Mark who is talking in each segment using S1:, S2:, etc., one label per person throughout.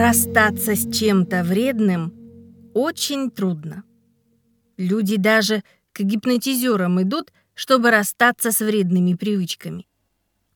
S1: Расстаться с чем-то вредным очень трудно. Люди даже к гипнотизерам идут, чтобы расстаться с вредными привычками.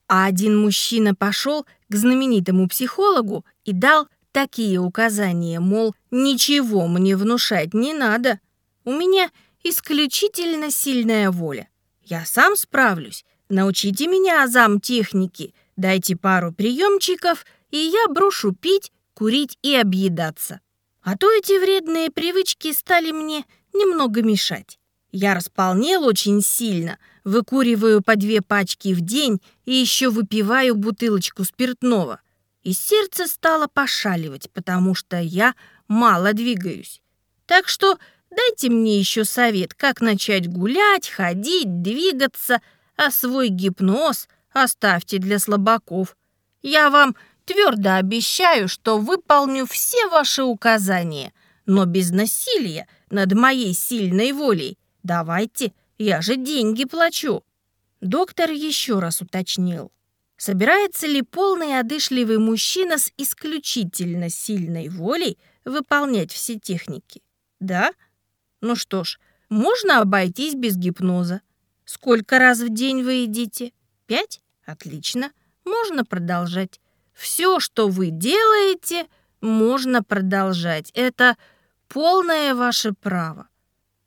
S1: А один мужчина пошел к знаменитому психологу и дал такие указания, мол, ничего мне внушать не надо. У меня исключительно сильная воля. Я сам справлюсь. Научите меня азам техники, дайте пару приемчиков, и я брошу пить, курить и объедаться. А то эти вредные привычки стали мне немного мешать. Я располнел очень сильно, выкуриваю по две пачки в день и еще выпиваю бутылочку спиртного. И сердце стало пошаливать, потому что я мало двигаюсь. Так что дайте мне еще совет, как начать гулять, ходить, двигаться, а свой гипноз оставьте для слабаков. Я вам твердо обещаю, что выполню все ваши указания, но без насилия над моей сильной волей. Давайте, я же деньги плачу. Доктор еще раз уточнил. Собирается ли полный одышливый мужчина с исключительно сильной волей выполнять все техники? Да? Ну что ж, можно обойтись без гипноза. Сколько раз в день вы едите? Пять? Отлично. Можно продолжать. Все, что вы делаете, можно продолжать. Это полное ваше право.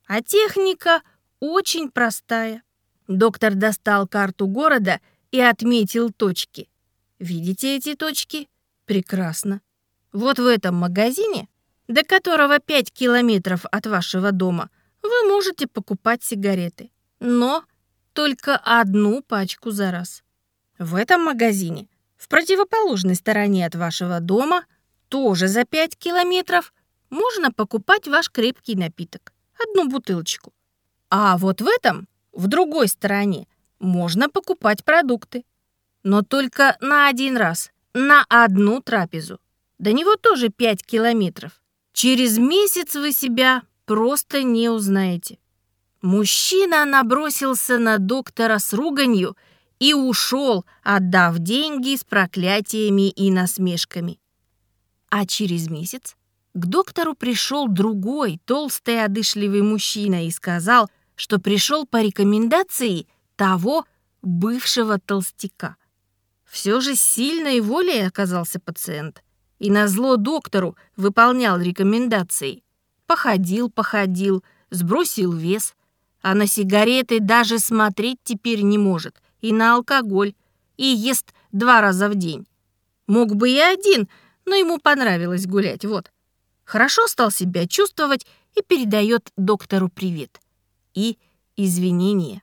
S1: А техника очень простая. Доктор достал карту города и отметил точки. Видите эти точки? Прекрасно. Вот в этом магазине, до которого 5 километров от вашего дома, вы можете покупать сигареты. Но только одну пачку за раз. В этом магазине в противоположной стороне от вашего дома, тоже за 5 километров, можно покупать ваш крепкий напиток. Одну бутылочку. А вот в этом, в другой стороне, можно покупать продукты. Но только на один раз, на одну трапезу. До него тоже 5 километров. Через месяц вы себя просто не узнаете. Мужчина набросился на доктора с руганью и ушел, отдав деньги с проклятиями и насмешками. А через месяц к доктору пришел другой, толстый, одышливый мужчина и сказал, что пришел по рекомендации того бывшего толстяка. Все же сильной волей оказался пациент, и назло доктору выполнял рекомендации. Походил, походил, сбросил вес, а на сигареты даже смотреть теперь не может — и на алкоголь, и ест два раза в день. Мог бы и один, но ему понравилось гулять, вот. Хорошо стал себя чувствовать и передает доктору привет. И извинения.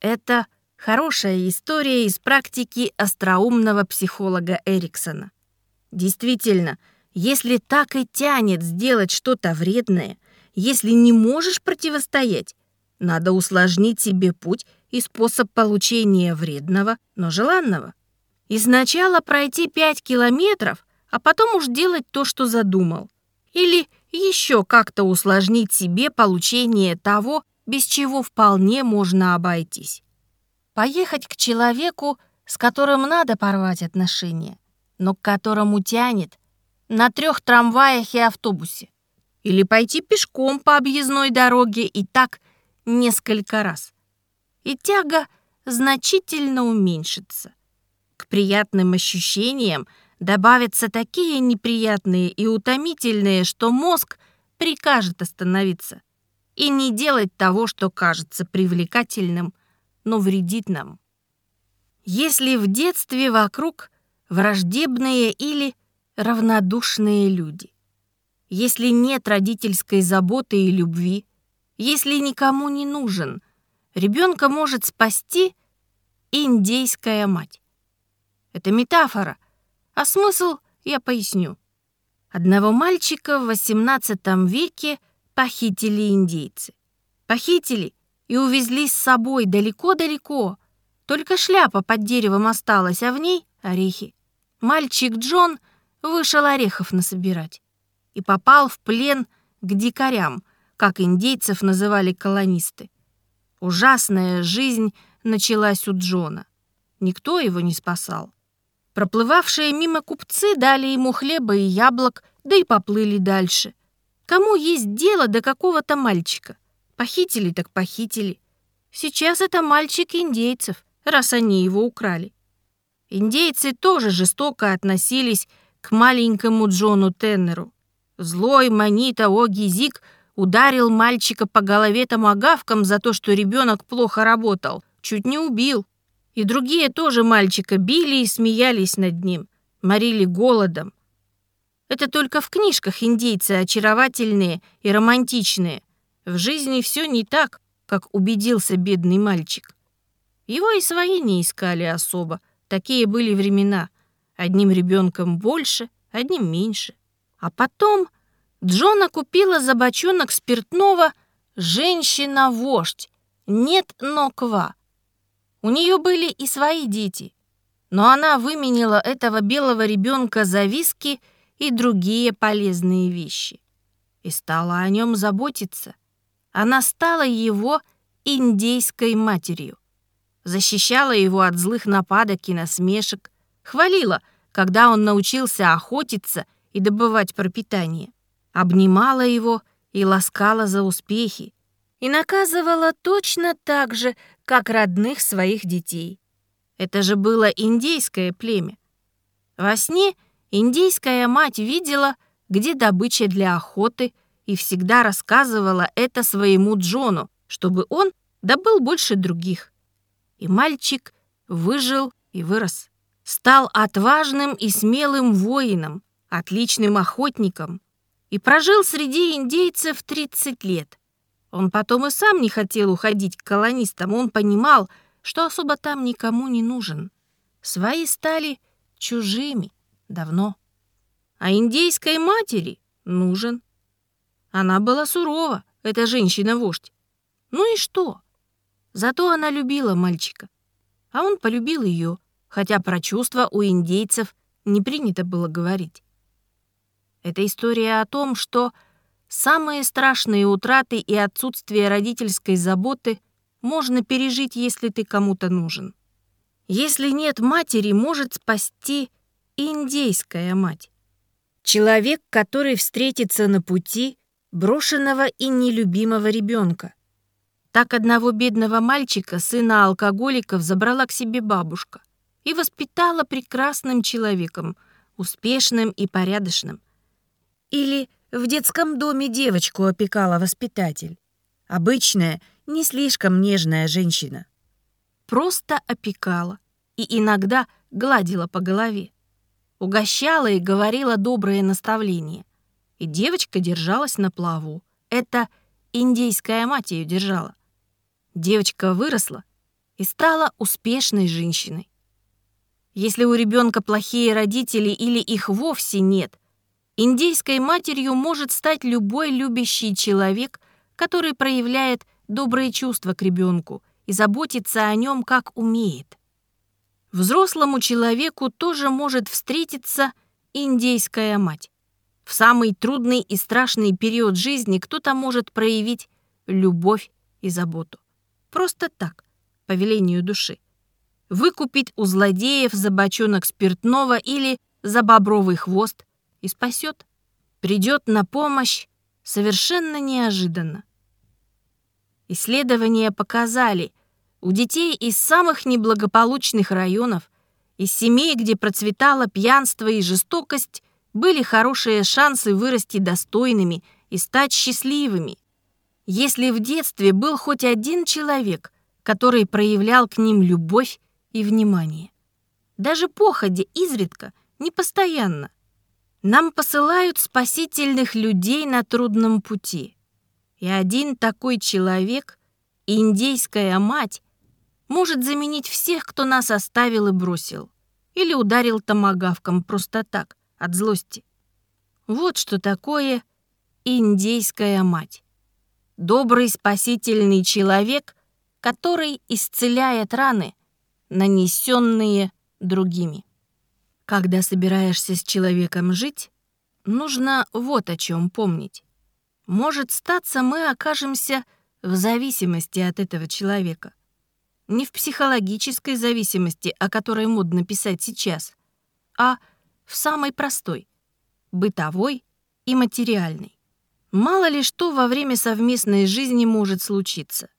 S1: Это хорошая история из практики остроумного психолога Эриксона. Действительно, если так и тянет сделать что-то вредное, если не можешь противостоять, надо усложнить себе путь и способ получения вредного, но желанного. И сначала пройти 5 километров, а потом уж делать то, что задумал. Или еще как-то усложнить себе получение того, без чего вполне можно обойтись. Поехать к человеку, с которым надо порвать отношения, но к которому тянет на трех трамваях и автобусе. Или пойти пешком по объездной дороге и так несколько раз и тяга значительно уменьшится. К приятным ощущениям добавятся такие неприятные и утомительные, что мозг прикажет остановиться и не делать того, что кажется привлекательным, но вредит нам. Если в детстве вокруг враждебные или равнодушные люди, если нет родительской заботы и любви, если никому не нужен – Ребенка может спасти индейская мать. Это метафора, а смысл я поясню. Одного мальчика в XVIII веке похитили индейцы. Похитили и увезли с собой далеко-далеко. Только шляпа под деревом осталась, а в ней орехи. Мальчик Джон вышел орехов насобирать и попал в плен к дикарям, как индейцев называли колонисты. Ужасная жизнь началась у Джона. Никто его не спасал. Проплывавшие мимо купцы дали ему хлеба и яблок, да и поплыли дальше. Кому есть дело до какого-то мальчика? Похитили так похитили. Сейчас это мальчик индейцев, раз они его украли. Индейцы тоже жестоко относились к маленькому Джону Теннеру. Злой Манита Огизик ударил мальчика по голове томагавком за то, что ребенок плохо работал, чуть не убил. И другие тоже мальчика били и смеялись над ним, морили голодом. Это только в книжках индейцы очаровательные и романтичные. В жизни все не так, как убедился бедный мальчик. Его и свои не искали особо. Такие были времена. Одним ребенком больше, одним меньше. А потом Джона купила за бочонок спиртного женщина-вождь. Нет, но ква. У нее были и свои дети, но она выменила этого белого ребенка за виски и другие полезные вещи. И стала о нем заботиться. Она стала его индейской матерью. Защищала его от злых нападок и насмешек, хвалила, когда он научился охотиться и добывать пропитание, обнимала его и ласкала за успехи, и наказывала точно так же, как родных своих детей. Это же было индейское племя. Во сне индейская мать видела, где добыча для охоты, и всегда рассказывала это своему Джону, чтобы он добыл больше других. И мальчик выжил и вырос. Стал отважным и смелым воином, отличным охотником и прожил среди индейцев 30 лет. Он потом и сам не хотел уходить к колонистам, он понимал, что особо там никому не нужен. Свои стали чужими давно. А индейской матери нужен. Она была сурова, эта женщина-вождь. Ну и что? Зато она любила мальчика. А он полюбил ее, хотя про чувства у индейцев не принято было говорить. Это история о том, что Самые страшные утраты и отсутствие родительской заботы можно пережить, если ты кому-то нужен. Если нет матери, может спасти индейская мать. Человек, который встретится на пути брошенного и нелюбимого ребенка. Так одного бедного мальчика, сына алкоголиков, забрала к себе бабушка и воспитала прекрасным человеком, успешным и порядочным. Или в детском доме девочку опекала воспитатель. Обычная, не слишком нежная женщина. Просто опекала и иногда гладила по голове. Угощала и говорила добрые наставления. И девочка держалась на плаву. Это индейская мать ее держала. Девочка выросла и стала успешной женщиной. Если у ребенка плохие родители или их вовсе нет – Индейской матерью может стать любой любящий человек, который проявляет добрые чувства к ребенку и заботится о нем как умеет. Взрослому человеку тоже может встретиться индейская мать. В самый трудный и страшный период жизни кто-то может проявить любовь и заботу. Просто так, по велению души. Выкупить у злодеев за бочонок спиртного или за бобровый хвост, и спасет. Придет на помощь совершенно неожиданно. Исследования показали, у детей из самых неблагополучных районов, из семей, где процветало пьянство и жестокость, были хорошие шансы вырасти достойными и стать счастливыми. Если в детстве был хоть один человек, который проявлял к ним любовь и внимание. Даже походе изредка, не постоянно. Нам посылают спасительных людей на трудном пути. И один такой человек, индейская мать, может заменить всех, кто нас оставил и бросил. Или ударил томагавком просто так, от злости. Вот что такое индейская мать. Добрый спасительный человек, который исцеляет раны, нанесенные другими. Когда собираешься с человеком жить, нужно вот о чем помнить. Может статься, мы окажемся в зависимости от этого человека. Не в психологической зависимости, о которой модно писать сейчас, а в самой простой — бытовой и материальной. Мало ли что во время совместной жизни может случиться.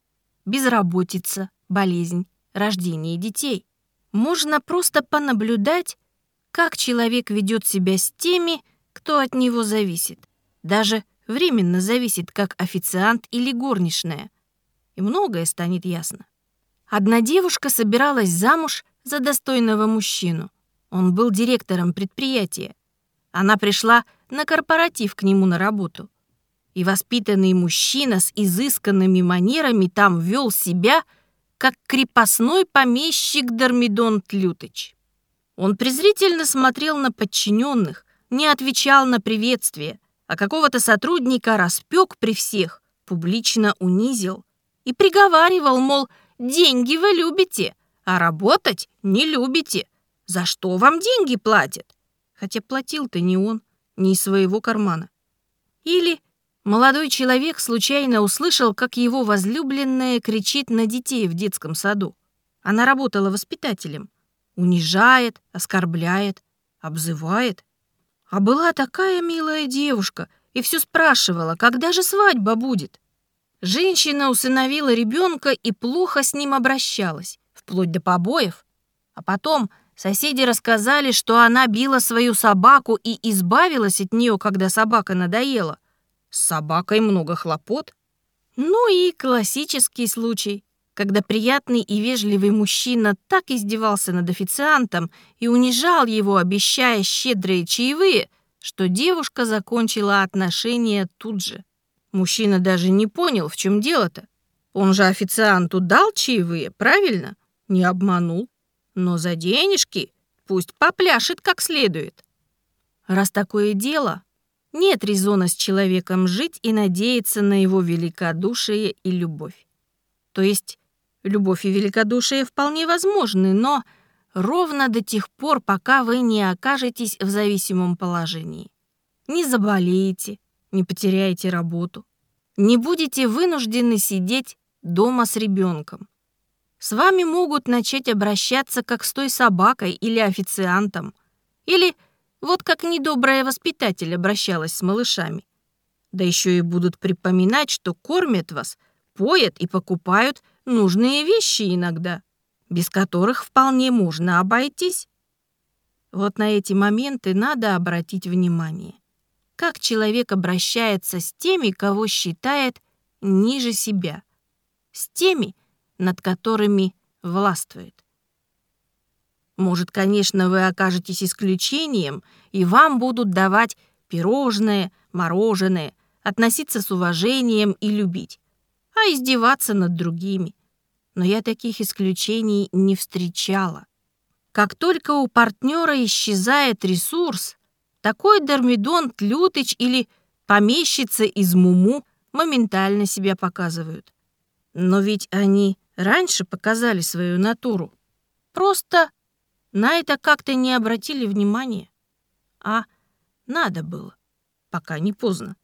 S1: Безработица, болезнь, рождение детей. Можно просто понаблюдать, как человек ведет себя с теми, кто от него зависит. Даже временно зависит, как официант или горничная. И многое станет ясно. Одна девушка собиралась замуж за достойного мужчину. Он был директором предприятия. Она пришла на корпоратив к нему на работу. И воспитанный мужчина с изысканными манерами там вел себя, как крепостной помещик Дормидон Тлютыч. Он презрительно смотрел на подчиненных, не отвечал на приветствие, а какого-то сотрудника распек при всех, публично унизил и приговаривал, мол, деньги вы любите, а работать не любите. За что вам деньги платят? Хотя платил-то не он, не из своего кармана. Или молодой человек случайно услышал, как его возлюбленная кричит на детей в детском саду. Она работала воспитателем. Унижает, оскорбляет, обзывает. А была такая милая девушка и все спрашивала, когда же свадьба будет. Женщина усыновила ребенка и плохо с ним обращалась, вплоть до побоев. А потом соседи рассказали, что она била свою собаку и избавилась от нее, когда собака надоела. С собакой много хлопот. Ну и классический случай, когда приятный и вежливый мужчина так издевался над официантом и унижал его, обещая щедрые чаевые, что девушка закончила отношения тут же. Мужчина даже не понял, в чем дело-то. Он же официанту дал чаевые, правильно? Не обманул. Но за денежки пусть попляшет как следует. Раз такое дело, нет резона с человеком жить и надеяться на его великодушие и любовь. То есть Любовь и великодушие вполне возможны, но ровно до тех пор, пока вы не окажетесь в зависимом положении. Не заболеете, не потеряете работу, не будете вынуждены сидеть дома с ребенком. С вами могут начать обращаться как с той собакой или официантом, или вот как недобрая воспитатель обращалась с малышами. Да еще и будут припоминать, что кормят вас, поят и покупают нужные вещи иногда, без которых вполне можно обойтись. Вот на эти моменты надо обратить внимание. Как человек обращается с теми, кого считает ниже себя, с теми, над которыми властвует. Может, конечно, вы окажетесь исключением, и вам будут давать пирожное, мороженое, относиться с уважением и любить, а издеваться над другими но я таких исключений не встречала. Как только у партнера исчезает ресурс, такой Дормидон, Тлютыч или помещица из Муму моментально себя показывают. Но ведь они раньше показали свою натуру. Просто на это как-то не обратили внимания. А надо было, пока не поздно.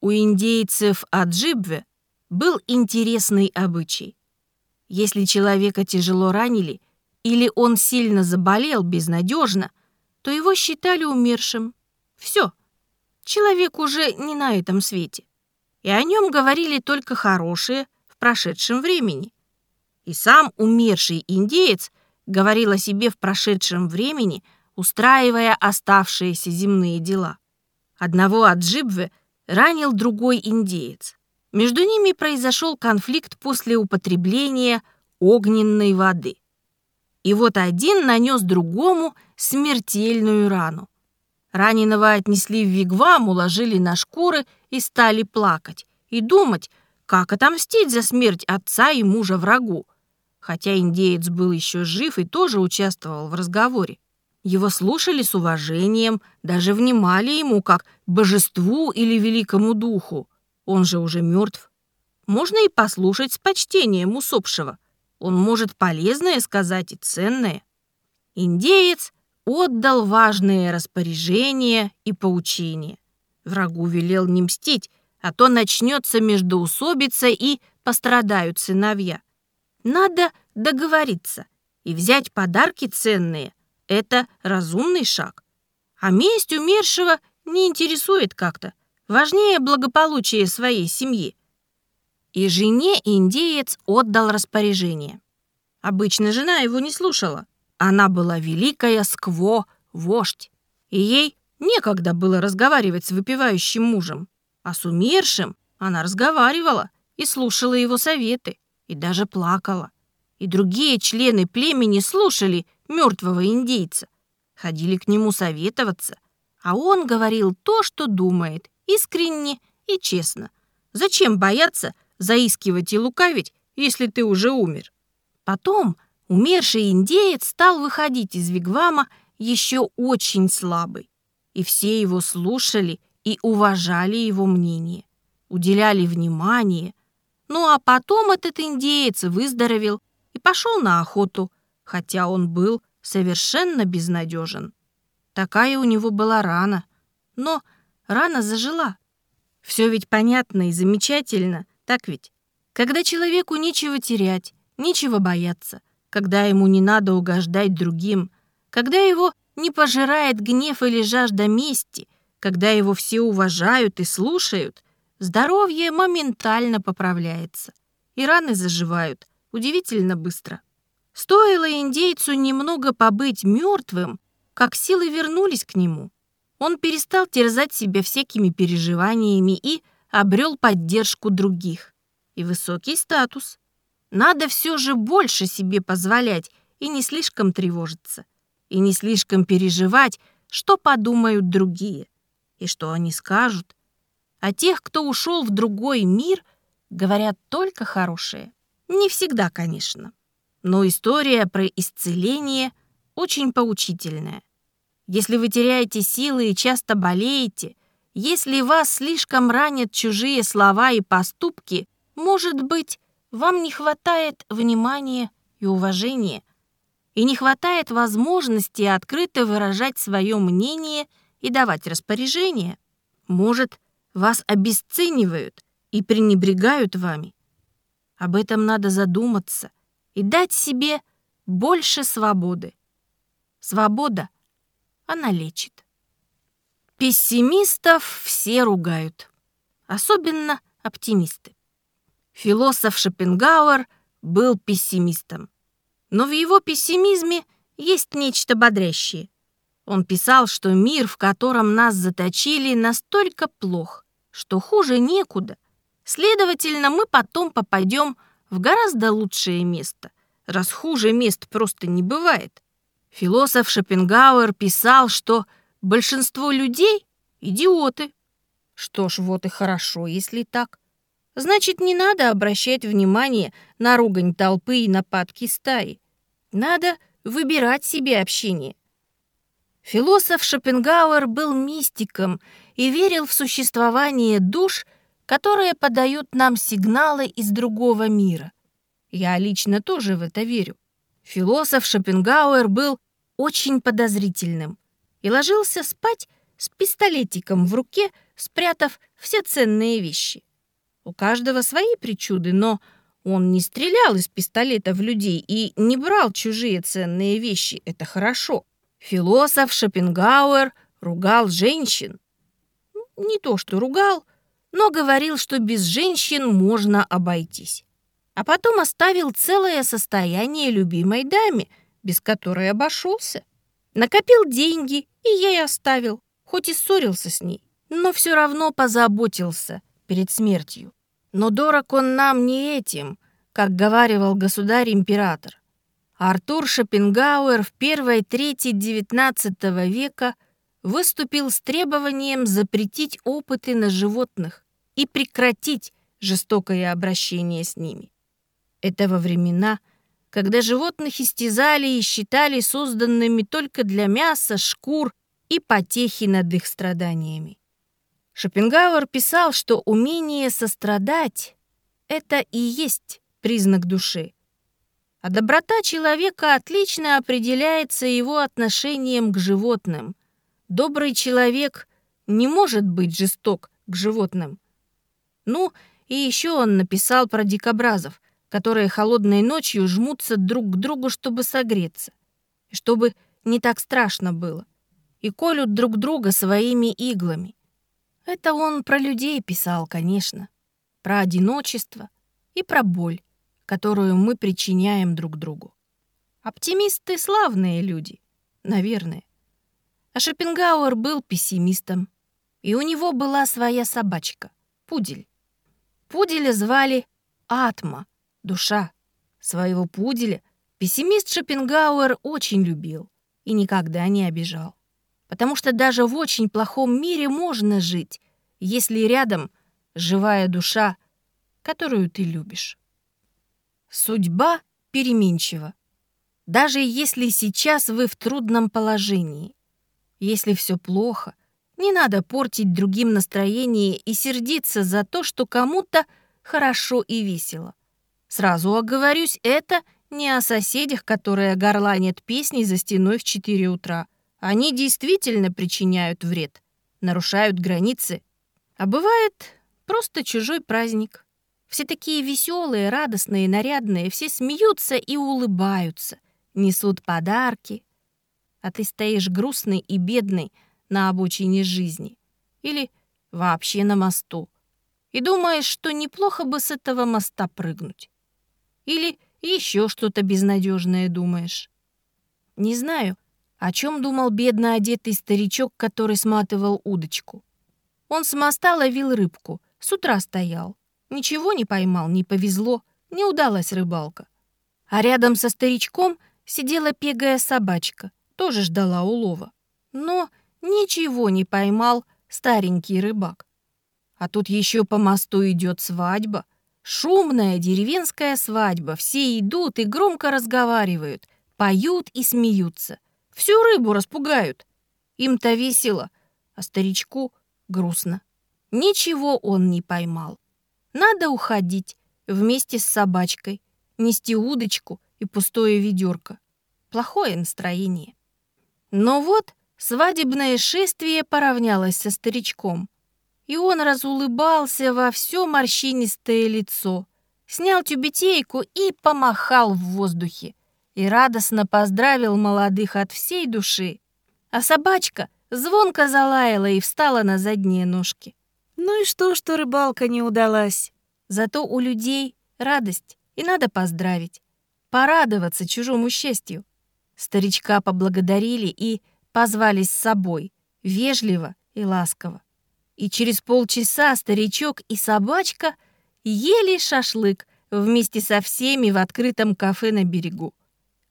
S1: У индейцев Аджибве был интересный обычай. Если человека тяжело ранили или он сильно заболел безнадежно, то его считали умершим. Все, человек уже не на этом свете. И о нем говорили только хорошие в прошедшем времени. И сам умерший индеец говорил о себе в прошедшем времени, устраивая оставшиеся земные дела. Одного Аджибве ранил другой индеец. Между ними произошел конфликт после употребления огненной воды. И вот один нанес другому смертельную рану. Раненого отнесли в вигвам, уложили на шкуры и стали плакать и думать, как отомстить за смерть отца и мужа врагу. Хотя индеец был еще жив и тоже участвовал в разговоре. Его слушали с уважением, даже внимали ему как божеству или великому духу. Он же уже мертв. Можно и послушать с почтением усопшего. Он может полезное сказать и ценное. Индеец отдал важные распоряжения и поучения. Врагу велел не мстить, а то начнется междоусобица и пострадают сыновья. Надо договориться и взять подарки ценные, это разумный шаг. А месть умершего не интересует как-то. Важнее благополучие своей семьи. И жене индеец отдал распоряжение. Обычно жена его не слушала. Она была великая скво, вождь. И ей некогда было разговаривать с выпивающим мужем. А с умершим она разговаривала и слушала его советы, и даже плакала. И другие члены племени слушали мертвого индейца, ходили к нему советоваться, а он говорил то, что думает, искренне и честно. Зачем бояться заискивать и лукавить, если ты уже умер? Потом умерший индеец стал выходить из вигвама еще очень слабый, и все его слушали и уважали его мнение, уделяли внимание. Ну а потом этот индеец выздоровел и пошел на охоту, хотя он был совершенно безнадежен. Такая у него была рана, но рана зажила. Все ведь понятно и замечательно, так ведь? Когда человеку нечего терять, нечего бояться, когда ему не надо угождать другим, когда его не пожирает гнев или жажда мести, когда его все уважают и слушают, здоровье моментально поправляется, и раны заживают удивительно быстро. Стоило индейцу немного побыть мертвым, как силы вернулись к нему. Он перестал терзать себя всякими переживаниями и обрел поддержку других и высокий статус. Надо все же больше себе позволять и не слишком тревожиться, и не слишком переживать, что подумают другие и что они скажут. А тех, кто ушел в другой мир, говорят только хорошее. Не всегда, конечно. Но история про исцеление очень поучительная. Если вы теряете силы и часто болеете, если вас слишком ранят чужие слова и поступки, может быть, вам не хватает внимания и уважения, и не хватает возможности открыто выражать свое мнение и давать распоряжения. Может, вас обесценивают и пренебрегают вами. Об этом надо задуматься и дать себе больше свободы. Свобода, она лечит. Пессимистов все ругают, особенно оптимисты. Философ Шопенгауэр был пессимистом. Но в его пессимизме есть нечто бодрящее. Он писал, что мир, в котором нас заточили, настолько плох, что хуже некуда — Следовательно, мы потом попадем в гораздо лучшее место, раз хуже мест просто не бывает. Философ Шопенгауэр писал, что большинство людей — идиоты. Что ж, вот и хорошо, если так. Значит, не надо обращать внимание на ругань толпы и нападки стаи. Надо выбирать себе общение. Философ Шопенгауэр был мистиком и верил в существование душ — которые подают нам сигналы из другого мира. Я лично тоже в это верю. Философ Шопенгауэр был очень подозрительным и ложился спать с пистолетиком в руке, спрятав все ценные вещи. У каждого свои причуды, но он не стрелял из пистолета в людей и не брал чужие ценные вещи. Это хорошо. Философ Шопенгауэр ругал женщин. Не то, что ругал, но говорил, что без женщин можно обойтись. А потом оставил целое состояние любимой даме, без которой обошелся. Накопил деньги и ей оставил, хоть и ссорился с ней, но все равно позаботился перед смертью. Но дорог он нам не этим, как говаривал государь-император. Артур Шопенгауэр в первой трети XIX века – выступил с требованием запретить опыты на животных и прекратить жестокое обращение с ними. Это во времена, когда животных истязали и считали созданными только для мяса, шкур и потехи над их страданиями. Шопенгауэр писал, что умение сострадать — это и есть признак души. А доброта человека отлично определяется его отношением к животным, Добрый человек не может быть жесток к животным. Ну, и еще он написал про дикобразов, которые холодной ночью жмутся друг к другу, чтобы согреться. И чтобы не так страшно было, и колют друг друга своими иглами. Это он про людей писал, конечно, про одиночество и про боль, которую мы причиняем друг другу. Оптимисты — славные люди, наверное. А Шопенгауэр был пессимистом, и у него была своя собачка — пудель. Пуделя звали Атма, душа. Своего пуделя пессимист Шопенгауэр очень любил и никогда не обижал. Потому что даже в очень плохом мире можно жить, если рядом живая душа, которую ты любишь. Судьба переменчива. Даже если сейчас вы в трудном положении, если все плохо, не надо портить другим настроение и сердиться за то, что кому-то хорошо и весело. Сразу оговорюсь, это не о соседях, которые горланят песни за стеной в 4 утра. Они действительно причиняют вред, нарушают границы. А бывает просто чужой праздник. Все такие веселые, радостные, нарядные, все смеются и улыбаются, несут подарки. А ты стоишь грустный и бедный на обочине жизни или вообще на мосту и думаешь, что неплохо бы с этого моста прыгнуть. Или еще что-то безнадежное думаешь. Не знаю, о чем думал бедно одетый старичок, который сматывал удочку. Он с моста ловил рыбку, с утра стоял. Ничего не поймал, не повезло, не удалась рыбалка. А рядом со старичком сидела пегая собачка, тоже ждала улова. Но ничего не поймал старенький рыбак. А тут еще по мосту идет свадьба. Шумная деревенская свадьба. Все идут и громко разговаривают, поют и смеются. Всю рыбу распугают. Им-то весело, а старичку грустно. Ничего он не поймал. Надо уходить вместе с собачкой, нести удочку и пустое ведерко. Плохое настроение. Но вот свадебное шествие поравнялось со старичком, и он разулыбался во все морщинистое лицо, снял тюбетейку и помахал в воздухе, и радостно поздравил молодых от всей души. А собачка звонко залаяла и встала на задние ножки. Ну и что, что рыбалка не удалась? Зато у людей радость, и надо поздравить, порадоваться чужому счастью. Старичка поблагодарили и позвали с собой, вежливо и ласково. И через полчаса старичок и собачка ели шашлык вместе со всеми в открытом кафе на берегу.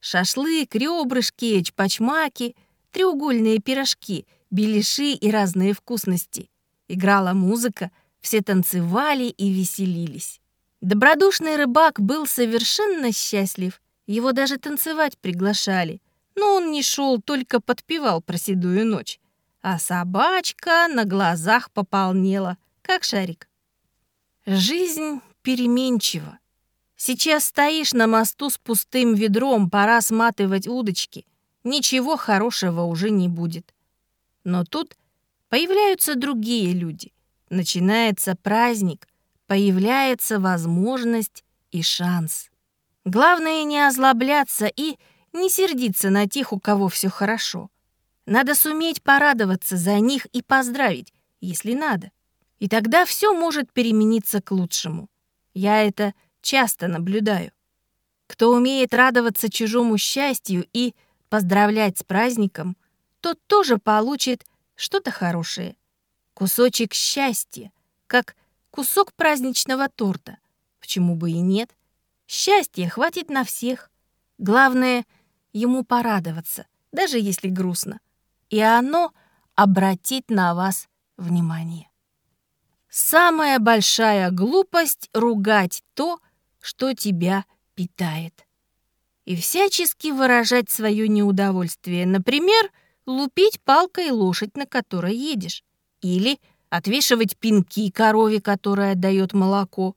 S1: Шашлык, ребрышки, чпачмаки, треугольные пирожки, беляши и разные вкусности. Играла музыка, все танцевали и веселились. Добродушный рыбак был совершенно счастлив. Его даже танцевать приглашали. Но он не шел, только подпевал про седую ночь. А собачка на глазах пополнела, как шарик. Жизнь переменчива. Сейчас стоишь на мосту с пустым ведром, пора сматывать удочки. Ничего хорошего уже не будет. Но тут появляются другие люди. Начинается праздник, появляется возможность и шанс. Главное не озлобляться и не сердиться на тех, у кого все хорошо. Надо суметь порадоваться за них и поздравить, если надо. И тогда все может перемениться к лучшему. Я это часто наблюдаю. Кто умеет радоваться чужому счастью и поздравлять с праздником, тот тоже получит что-то хорошее. Кусочек счастья, как кусок праздничного торта. Почему бы и нет? Счастья хватит на всех. Главное, ему порадоваться, даже если грустно. И оно обратит на вас внимание. Самая большая глупость — ругать то, что тебя питает. И всячески выражать свое неудовольствие. Например, лупить палкой лошадь, на которой едешь. Или отвешивать пинки корове, которая дает молоко.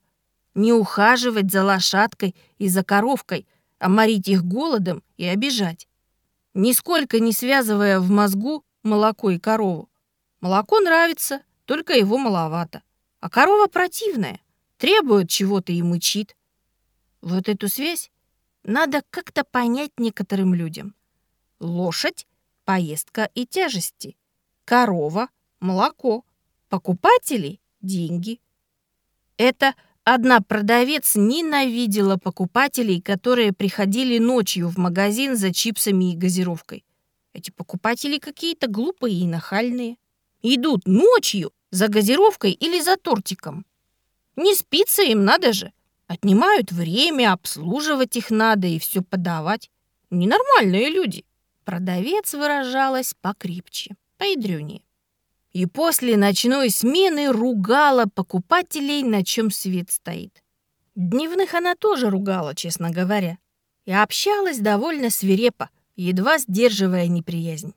S1: Не ухаживать за лошадкой и за коровкой, а морить их голодом и обижать. Нисколько не связывая в мозгу молоко и корову. Молоко нравится, только его маловато. А корова противная, требует чего-то и мычит. Вот эту связь надо как-то понять некоторым людям. Лошадь поездка и тяжести. Корова, молоко. Покупателей – деньги. Это одна продавец ненавидела покупателей, которые приходили ночью в магазин за чипсами и газировкой. Эти покупатели какие-то глупые и нахальные. Идут ночью за газировкой или за тортиком. Не спится им, надо же. Отнимают время, обслуживать их надо и все подавать. Ненормальные люди. Продавец выражалась покрепче, поядрёнее. И после ночной смены ругала покупателей, на чем свет стоит. Дневных она тоже ругала, честно говоря. И общалась довольно свирепо, едва сдерживая неприязнь.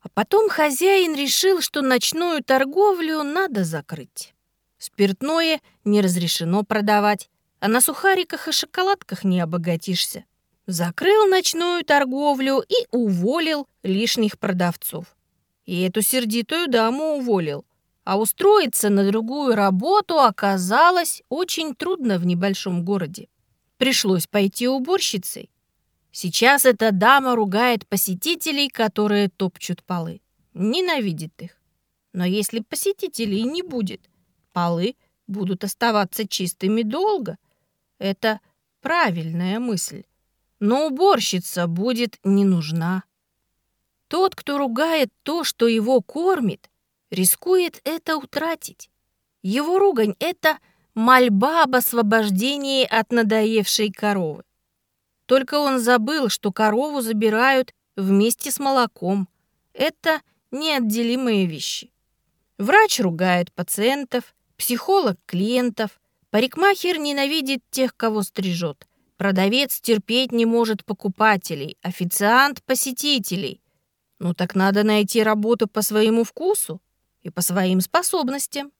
S1: А потом хозяин решил, что ночную торговлю надо закрыть. Спиртное не разрешено продавать, а на сухариках и шоколадках не обогатишься. Закрыл ночную торговлю и уволил лишних продавцов. И эту сердитую даму уволил. А устроиться на другую работу оказалось очень трудно в небольшом городе. Пришлось пойти уборщицей. Сейчас эта дама ругает посетителей, которые топчут полы. Ненавидит их. Но если посетителей не будет, полы будут оставаться чистыми долго. Это правильная мысль. Но уборщица будет не нужна. Тот, кто ругает то, что его кормит, рискует это утратить. Его ругань — это мольба об освобождении от надоевшей коровы. Только он забыл, что корову забирают вместе с молоком. Это неотделимые вещи. Врач ругает пациентов, психолог — клиентов, парикмахер ненавидит тех, кого стрижет, продавец терпеть не может покупателей, официант — посетителей. Ну так надо найти работу по своему вкусу и по своим способностям.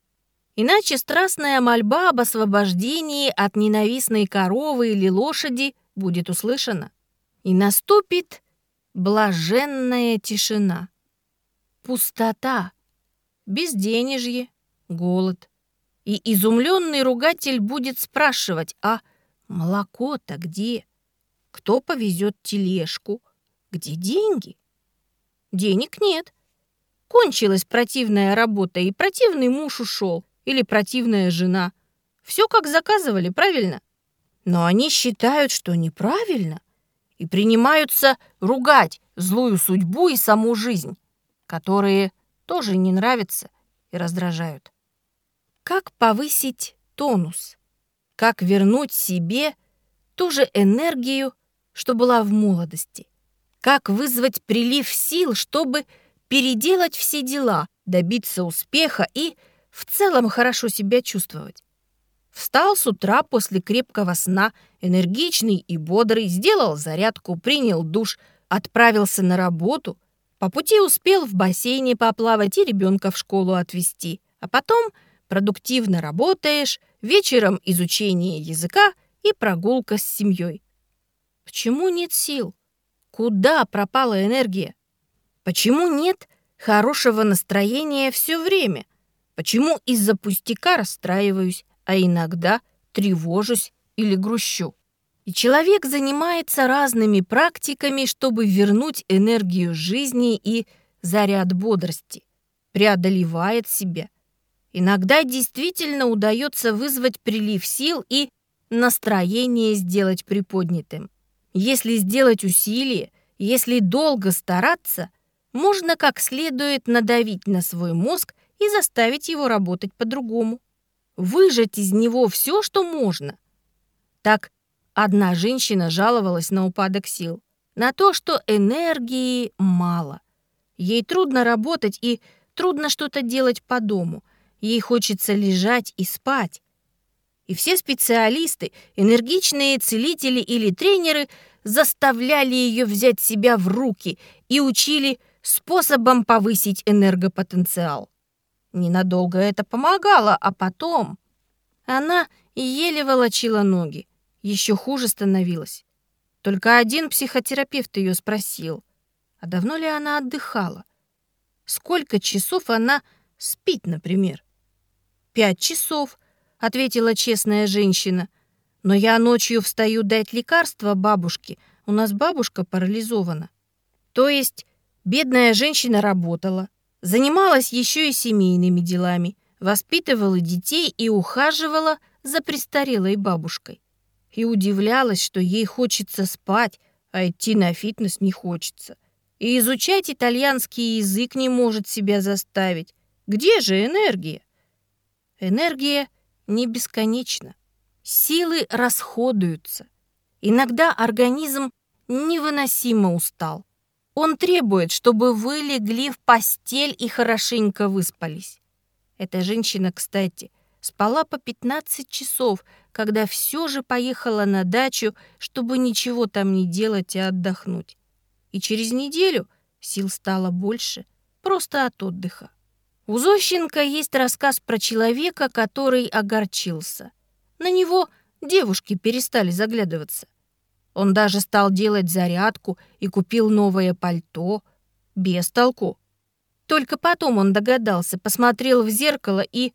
S1: Иначе страстная мольба об освобождении от ненавистной коровы или лошади будет услышана, и наступит блаженная тишина, пустота, безденежье, голод. И изумленный ругатель будет спрашивать, а молоко-то где? Кто повезет тележку? Где деньги? Денег нет. Кончилась противная работа, и противный муж ушел, или противная жена. Все как заказывали, правильно? Но они считают, что неправильно, и принимаются ругать злую судьбу и саму жизнь, которые тоже не нравятся и раздражают. Как повысить тонус? Как вернуть себе ту же энергию, что была в молодости? Как вызвать прилив сил, чтобы переделать все дела, добиться успеха и в целом хорошо себя чувствовать? Встал с утра после крепкого сна, энергичный и бодрый, сделал зарядку, принял душ, отправился на работу. По пути успел в бассейне поплавать и ребенка в школу отвезти. А потом продуктивно работаешь, вечером изучение языка и прогулка с семьей. Почему нет сил? Куда пропала энергия? Почему нет хорошего настроения все время? Почему из-за пустяка расстраиваюсь? а иногда тревожусь или грущу. И человек занимается разными практиками, чтобы вернуть энергию жизни и заряд бодрости, преодолевает себя. Иногда действительно удается вызвать прилив сил и настроение сделать приподнятым. Если сделать усилие, если долго стараться, можно как следует надавить на свой мозг и заставить его работать по-другому выжать из него все, что можно. Так одна женщина жаловалась на упадок сил, на то, что энергии мало. Ей трудно работать и трудно что-то делать по дому. Ей хочется лежать и спать. И все специалисты, энергичные целители или тренеры заставляли ее взять себя в руки и учили способом повысить энергопотенциал. Ненадолго это помогало, а потом... Она еле волочила ноги. Еще хуже становилось. Только один психотерапевт ее спросил, а давно ли она отдыхала? Сколько часов она спит, например? «Пять часов», — ответила честная женщина. «Но я ночью встаю дать лекарства бабушке. У нас бабушка парализована». То есть Бедная женщина работала, занималась еще и семейными делами, воспитывала детей и ухаживала за престарелой бабушкой. И удивлялась, что ей хочется спать, а идти на фитнес не хочется. И изучать итальянский язык не может себя заставить. Где же энергия? Энергия не бесконечна. Силы расходуются. Иногда организм невыносимо устал. Он требует, чтобы вы легли в постель и хорошенько выспались. Эта женщина, кстати, спала по 15 часов, когда все же поехала на дачу, чтобы ничего там не делать и отдохнуть. И через неделю сил стало больше, просто от отдыха. У Зощенко есть рассказ про человека, который огорчился. На него девушки перестали заглядываться. Он даже стал делать зарядку и купил новое пальто. Без толку. Только потом он догадался, посмотрел в зеркало и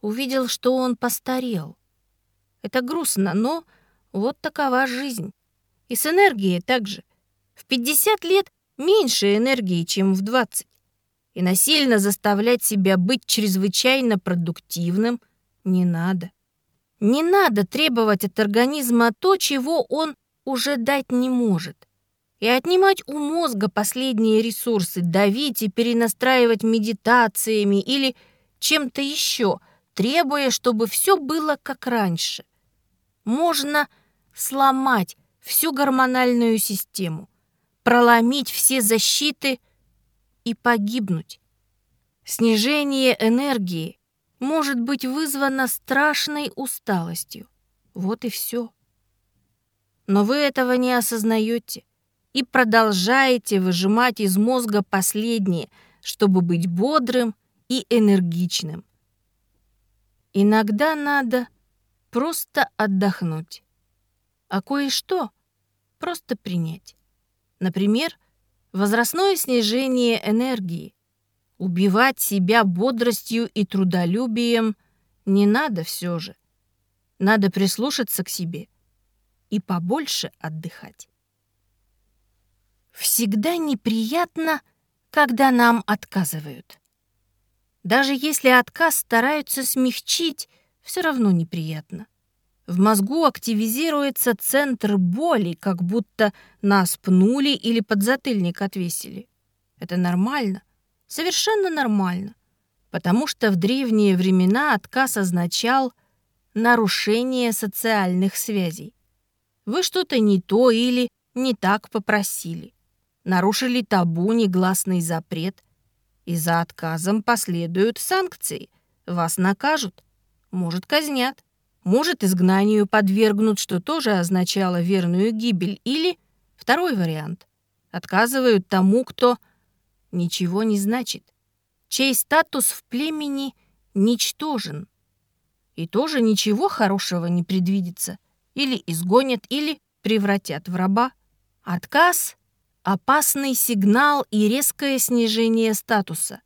S1: увидел, что он постарел. Это грустно, но вот такова жизнь. И с энергией также. В 50 лет меньше энергии, чем в 20 и насильно заставлять себя быть чрезвычайно продуктивным не надо. Не надо требовать от организма то, чего он уже дать не может. И отнимать у мозга последние ресурсы, давить и перенастраивать медитациями или чем-то еще, требуя, чтобы все было как раньше. Можно сломать всю гормональную систему, проломить все защиты – и погибнуть. Снижение энергии может быть вызвано страшной усталостью. Вот и все. Но вы этого не осознаете и продолжаете выжимать из мозга последнее, чтобы быть бодрым и энергичным. Иногда надо просто отдохнуть, а кое-что просто принять. Например, Возрастное снижение энергии. Убивать себя бодростью и трудолюбием не надо все же. Надо прислушаться к себе и побольше отдыхать. Всегда неприятно, когда нам отказывают. Даже если отказ стараются смягчить, все равно неприятно. В мозгу активизируется центр боли, как будто нас пнули или подзатыльник отвесили. Это нормально, совершенно нормально, потому что в древние времена отказ означал нарушение социальных связей. Вы что-то не то или не так попросили, нарушили табу, негласный запрет, и за отказом последуют санкции, вас накажут, может, казнят. Может, изгнанию подвергнут, что тоже означало верную гибель, или второй вариант. Отказывают тому, кто ничего не значит, чей статус в племени ничтожен. И тоже ничего хорошего не предвидится. Или изгонят, или превратят в раба. Отказ — опасный сигнал и резкое снижение статуса.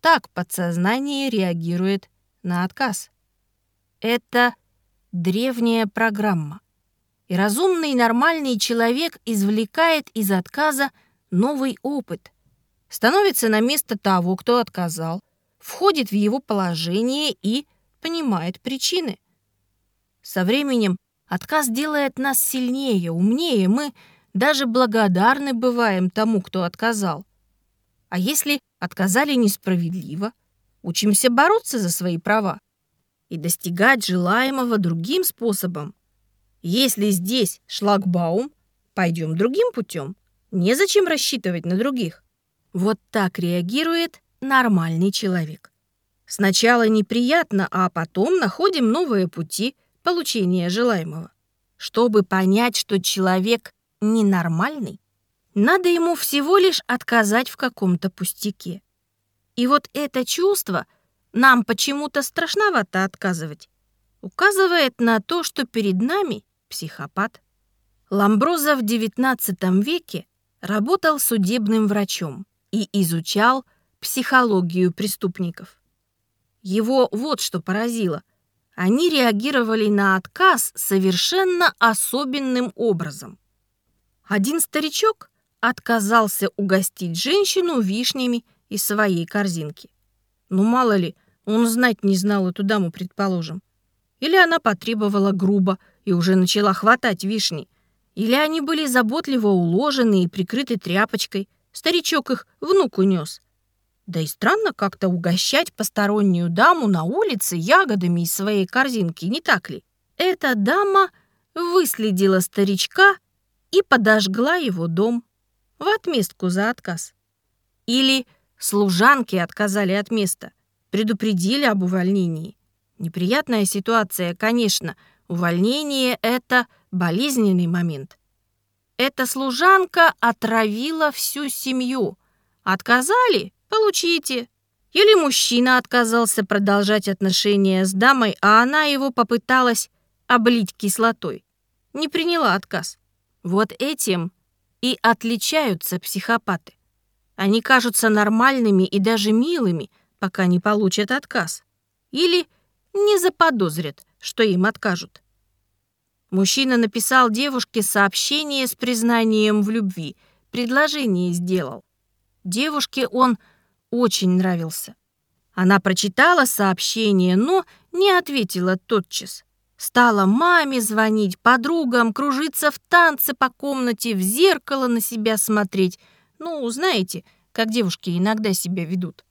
S1: Так подсознание реагирует на отказ. Это древняя программа. И разумный нормальный человек извлекает из отказа новый опыт, становится на место того, кто отказал, входит в его положение и понимает причины. Со временем отказ делает нас сильнее, умнее, мы даже благодарны бываем тому, кто отказал. А если отказали несправедливо, учимся бороться за свои права и достигать желаемого другим способом. Если здесь шлагбаум, пойдем другим путем. Незачем рассчитывать на других. Вот так реагирует нормальный человек. Сначала неприятно, а потом находим новые пути получения желаемого. Чтобы понять, что человек ненормальный, надо ему всего лишь отказать в каком-то пустяке. И вот это чувство нам почему-то страшновато отказывать, указывает на то, что перед нами психопат. Ламброза в XIX веке работал судебным врачом и изучал психологию преступников. Его вот что поразило. Они реагировали на отказ совершенно особенным образом. Один старичок отказался угостить женщину вишнями из своей корзинки. Ну, мало ли, он знать не знал эту даму, предположим. Или она потребовала грубо и уже начала хватать вишни. Или они были заботливо уложены и прикрыты тряпочкой. Старичок их внуку нес. Да и странно как-то угощать постороннюю даму на улице ягодами из своей корзинки, не так ли? Эта дама выследила старичка и подожгла его дом в отместку за отказ. Или служанки отказали от места, предупредили об увольнении. Неприятная ситуация, конечно. Увольнение — это болезненный момент. Эта служанка отравила всю семью. Отказали — получите. Или мужчина отказался продолжать отношения с дамой, а она его попыталась облить кислотой. Не приняла отказ. Вот этим и отличаются психопаты. Они кажутся нормальными и даже милыми, пока не получат отказ. Или не заподозрят, что им откажут. Мужчина написал девушке сообщение с признанием в любви, предложение сделал. Девушке он очень нравился. Она прочитала сообщение, но не ответила тотчас. Стала маме звонить, подругам, кружиться в танце по комнате, в зеркало на себя смотреть. Ну, знаете, как девушки иногда себя ведут.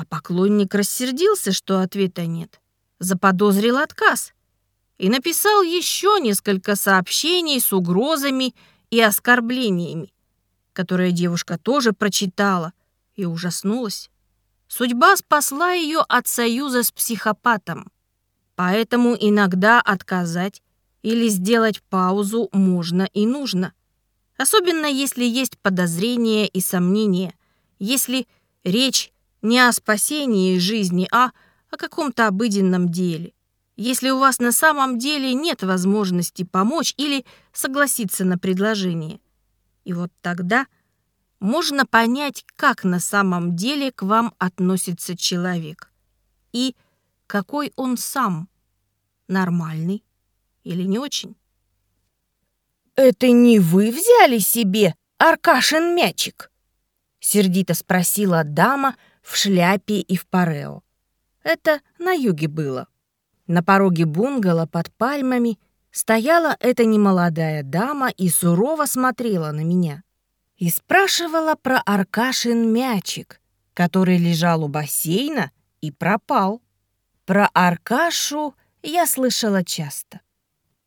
S1: А поклонник рассердился, что ответа нет. Заподозрил отказ. И написал еще несколько сообщений с угрозами и оскорблениями, которые девушка тоже прочитала и ужаснулась. Судьба спасла ее от союза с психопатом. Поэтому иногда отказать или сделать паузу можно и нужно. Особенно если есть подозрения и сомнения, если речь не о спасении жизни, а о каком-то обыденном деле. Если у вас на самом деле нет возможности помочь или согласиться на предложение. И вот тогда можно понять, как на самом деле к вам относится человек. И какой он сам нормальный или не очень.
S2: «Это не вы взяли себе Аркашин мячик?» — сердито спросила дама в шляпе и в парео. Это на юге было. На пороге бунгало под пальмами стояла эта немолодая дама и сурово смотрела на меня. И спрашивала про Аркашин мячик, который лежал у бассейна и пропал. Про Аркашу я слышала часто.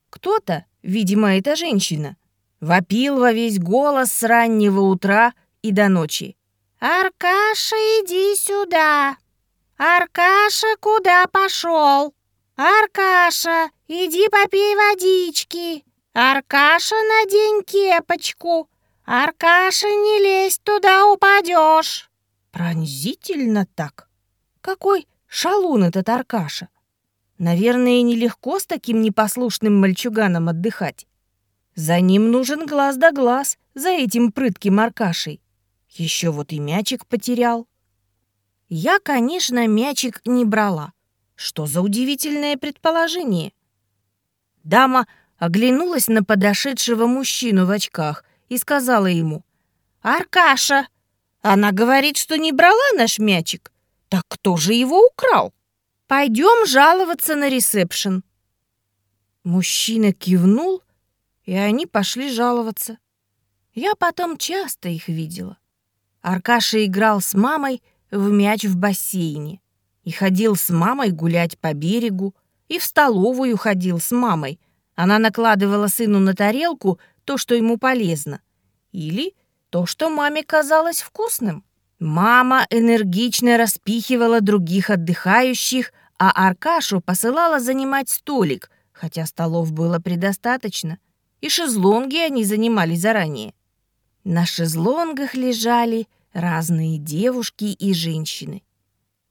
S2: Кто-то, видимо, эта женщина, вопил во весь голос с раннего утра и до ночи. «Аркаша, иди сюда! Аркаша, куда пошел? Аркаша, иди попей водички! Аркаша, надень кепочку! Аркаша, не лезь туда, упадешь!» Пронзительно так. Какой шалун этот Аркаша! Наверное, нелегко с таким непослушным мальчуганом отдыхать. За ним нужен глаз да глаз, за этим прытким Аркашей. Еще вот и мячик потерял. Я, конечно, мячик не брала. Что за удивительное предположение? Дама оглянулась на подошедшего мужчину в очках и сказала ему, «Аркаша, она говорит, что не брала наш мячик. Так кто же его украл?» Пойдем жаловаться на ресепшн». Мужчина кивнул, и они пошли жаловаться. Я потом часто их видела. Аркаша играл с мамой в мяч в бассейне и ходил с мамой гулять по берегу, и в столовую ходил с мамой. Она накладывала сыну на тарелку то, что ему полезно, или то, что маме казалось вкусным. Мама энергично распихивала других отдыхающих, а Аркашу посылала занимать столик, хотя столов было предостаточно, и шезлонги они занимали заранее. На шезлонгах лежали разные девушки и женщины.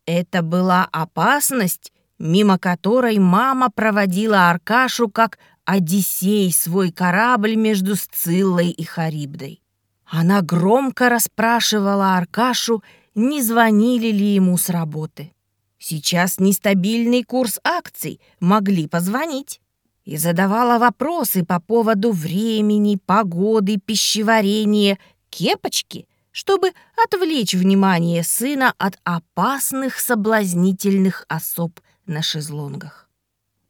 S2: Это была опасность, мимо которой мама проводила Аркашу как Одиссей свой корабль между Сциллой и Харибдой. Она громко расспрашивала Аркашу, не звонили ли ему с работы. Сейчас нестабильный курс акций, могли позвонить. И задавала вопросы по поводу времени, погоды, пищеварения, кепочки, чтобы отвлечь внимание сына от опасных соблазнительных особ на шезлонгах.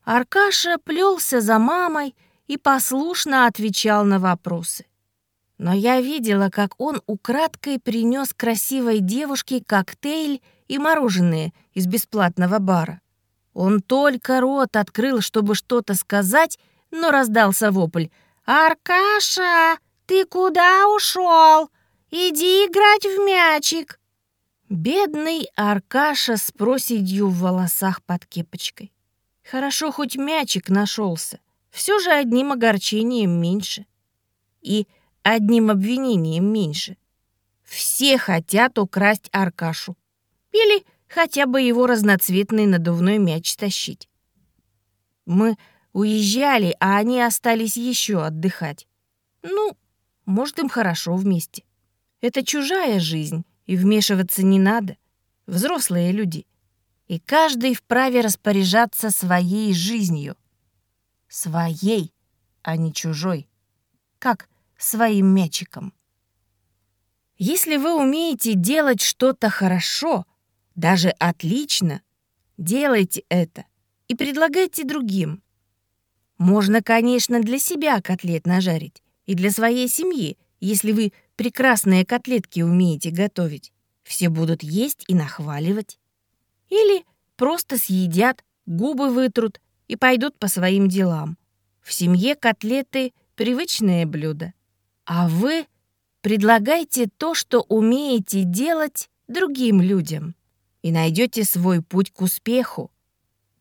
S2: Аркаша плелся за мамой и послушно отвечал на вопросы. Но я видела, как он украдкой принес красивой девушке коктейль и мороженое из бесплатного бара. Он только рот открыл, чтобы что-то сказать, но раздался вопль. «Аркаша, ты куда ушел? Иди играть в мячик!» Бедный Аркаша с проседью в волосах под кепочкой. Хорошо, хоть мячик нашелся. Все же одним огорчением меньше. И одним обвинением меньше. Все хотят украсть Аркашу. Или хотя бы его разноцветный надувной мяч тащить. Мы уезжали, а они остались еще отдыхать. Ну, может, им хорошо вместе. Это чужая жизнь, и вмешиваться не надо. Взрослые люди. И каждый вправе распоряжаться своей жизнью. Своей, а не чужой. Как своим мячиком. Если вы умеете делать что-то хорошо, даже отлично, делайте это и предлагайте другим. Можно, конечно, для себя котлет нажарить и для своей семьи, если вы прекрасные котлетки умеете готовить. Все будут есть и нахваливать. Или просто съедят, губы вытрут и пойдут по своим делам. В семье котлеты — привычное блюдо. А вы предлагайте то, что умеете делать другим людям, и найдете свой путь к успеху.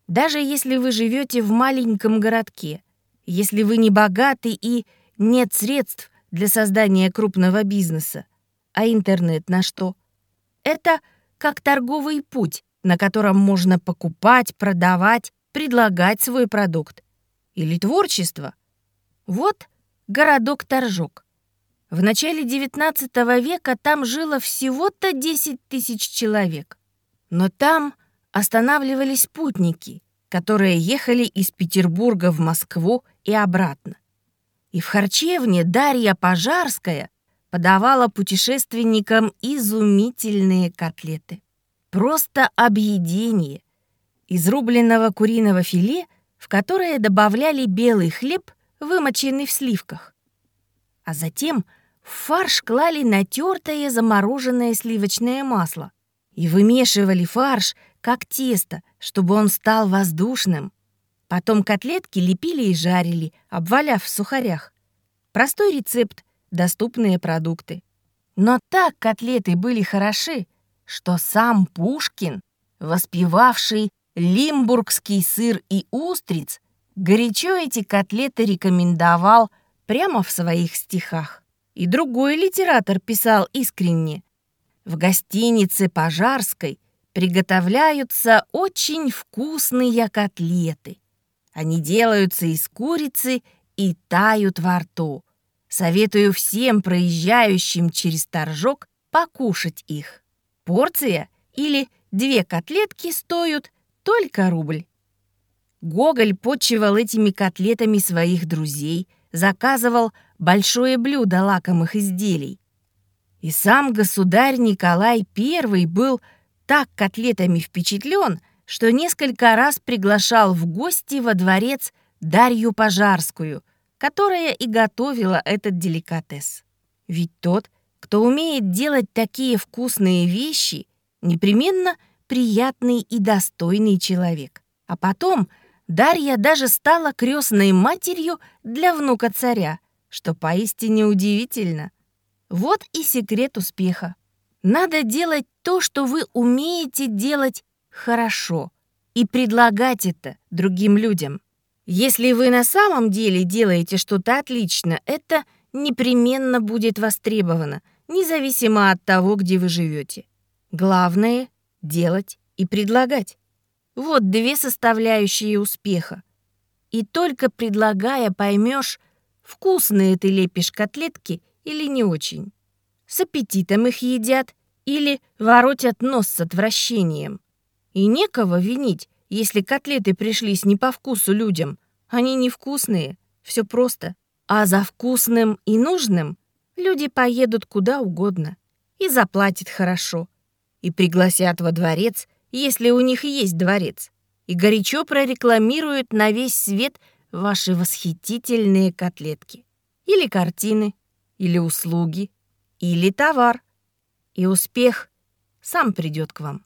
S2: Даже если вы живете в маленьком городке, если вы не богаты и нет средств для создания крупного бизнеса, а интернет на что? Это как торговый путь, на котором можно покупать, продавать, предлагать свой продукт. Или творчество. Вот городок Торжок. В начале XIX века там жило всего-то 10 тысяч человек. Но там останавливались путники, которые ехали из Петербурга в Москву и обратно. И в харчевне Дарья Пожарская подавала путешественникам изумительные котлеты. Просто объедение. Из рубленного куриного филе, в которое добавляли белый хлеб, вымоченный в сливках. А затем – в фарш клали натертое замороженное сливочное масло и вымешивали фарш, как тесто, чтобы он стал воздушным. Потом котлетки лепили и жарили, обваляв в сухарях. Простой рецепт, доступные продукты. Но так котлеты были хороши, что сам Пушкин, воспевавший лимбургский сыр и устриц, горячо эти котлеты рекомендовал прямо в своих стихах. И другой литератор писал искренне. В гостинице Пожарской приготовляются очень вкусные котлеты. Они делаются из курицы и тают во рту. Советую всем проезжающим через торжок покушать их. Порция или две котлетки стоят только рубль. Гоголь почивал этими котлетами своих друзей, заказывал большое блюдо лакомых изделий. И сам государь Николай I был так котлетами впечатлен, что несколько раз приглашал в гости во дворец Дарью Пожарскую, которая и готовила этот деликатес. Ведь тот, кто умеет делать такие вкусные вещи, непременно приятный и достойный человек. А потом Дарья даже стала крестной матерью для внука царя — что поистине удивительно. Вот и секрет успеха. Надо делать то, что вы умеете делать хорошо, и предлагать это другим людям. Если вы на самом деле делаете что-то отлично, это непременно будет востребовано, независимо от того, где вы живете. Главное — делать и предлагать. Вот две составляющие успеха. И только предлагая поймешь, вкусные ты лепишь котлетки или не очень. С аппетитом их едят или воротят нос с отвращением. И некого винить, если котлеты пришлись не по вкусу людям. Они невкусные, все просто. А за вкусным и нужным
S1: люди поедут куда угодно и заплатят хорошо, и пригласят во дворец, если у них есть дворец, и горячо прорекламируют на весь свет ваши восхитительные котлетки. Или картины, или услуги, или товар. И успех сам придет к вам.